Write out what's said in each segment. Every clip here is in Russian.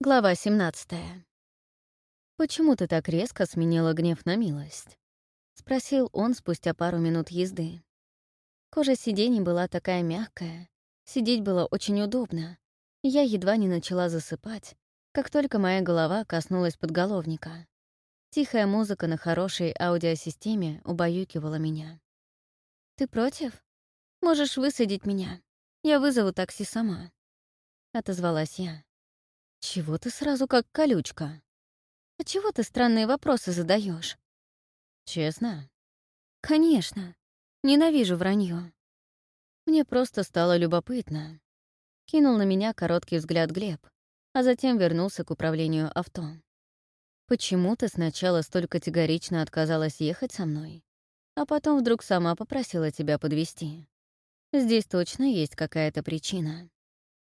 Глава 17. «Почему ты так резко сменила гнев на милость?» — спросил он спустя пару минут езды. Кожа сидений была такая мягкая, сидеть было очень удобно, и я едва не начала засыпать, как только моя голова коснулась подголовника. Тихая музыка на хорошей аудиосистеме убаюкивала меня. «Ты против? Можешь высадить меня. Я вызову такси сама», — отозвалась я. Чего ты сразу как колючка? А чего ты странные вопросы задаешь? Честно? Конечно. Ненавижу вранье. Мне просто стало любопытно. Кинул на меня короткий взгляд Глеб, а затем вернулся к управлению авто. Почему ты сначала столь категорично отказалась ехать со мной, а потом вдруг сама попросила тебя подвести? Здесь точно есть какая-то причина.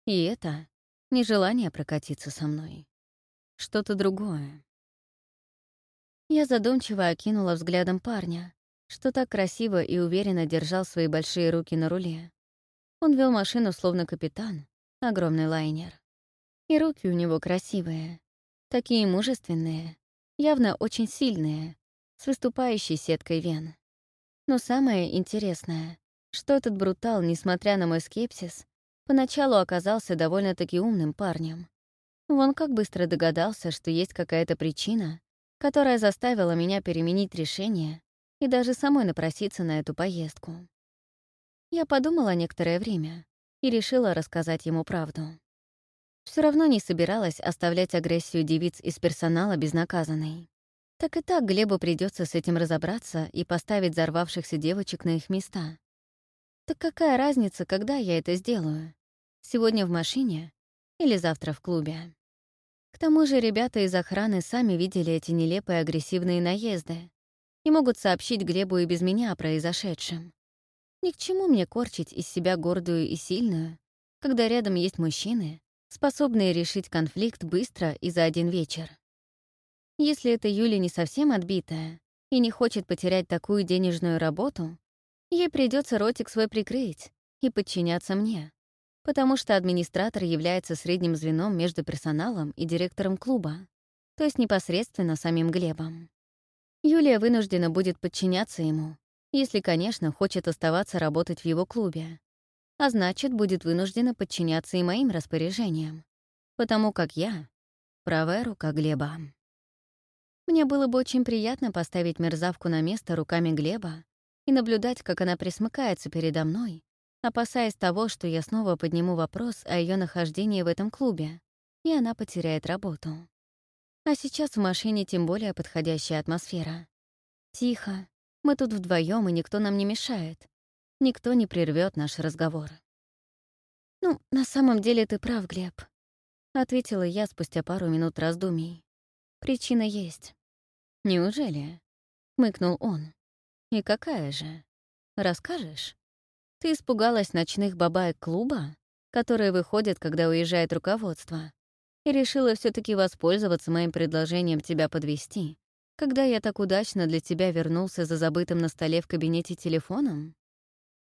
И это Нежелание прокатиться со мной. Что-то другое. Я задумчиво окинула взглядом парня, что так красиво и уверенно держал свои большие руки на руле. Он вел машину словно капитан, огромный лайнер. И руки у него красивые, такие мужественные, явно очень сильные, с выступающей сеткой вен. Но самое интересное, что этот брутал, несмотря на мой скепсис, Поначалу оказался довольно-таки умным парнем. Вон как быстро догадался, что есть какая-то причина, которая заставила меня переменить решение и даже самой напроситься на эту поездку. Я подумала некоторое время и решила рассказать ему правду. Все равно не собиралась оставлять агрессию девиц из персонала безнаказанной. Так и так Глебу придется с этим разобраться и поставить взорвавшихся девочек на их места. Так какая разница, когда я это сделаю? Сегодня в машине или завтра в клубе? К тому же ребята из охраны сами видели эти нелепые агрессивные наезды и могут сообщить Глебу и без меня о произошедшем. Ни к чему мне корчить из себя гордую и сильную, когда рядом есть мужчины, способные решить конфликт быстро и за один вечер. Если эта Юля не совсем отбитая и не хочет потерять такую денежную работу, Ей придется ротик свой прикрыть и подчиняться мне, потому что администратор является средним звеном между персоналом и директором клуба, то есть непосредственно самим Глебом. Юлия вынуждена будет подчиняться ему, если, конечно, хочет оставаться работать в его клубе, а значит, будет вынуждена подчиняться и моим распоряжениям, потому как я — правая рука Глеба. Мне было бы очень приятно поставить мерзавку на место руками Глеба и наблюдать, как она присмыкается передо мной, опасаясь того, что я снова подниму вопрос о ее нахождении в этом клубе, и она потеряет работу. А сейчас в машине тем более подходящая атмосфера. Тихо, мы тут вдвоем, и никто нам не мешает. Никто не прервет наш разговор. «Ну, на самом деле ты прав, Глеб», — ответила я спустя пару минут раздумий. «Причина есть». «Неужели?» — мыкнул он. «И какая же? Расскажешь? Ты испугалась ночных бабаек клуба, которые выходят, когда уезжает руководство, и решила все таки воспользоваться моим предложением тебя подвести, когда я так удачно для тебя вернулся за забытым на столе в кабинете телефоном?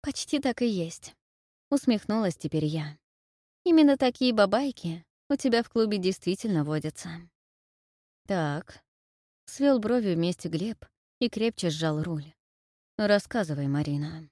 Почти так и есть. Усмехнулась теперь я. Именно такие бабайки у тебя в клубе действительно водятся. Так. Свел брови вместе Глеб и крепче сжал руль. Рассказывай, Марина.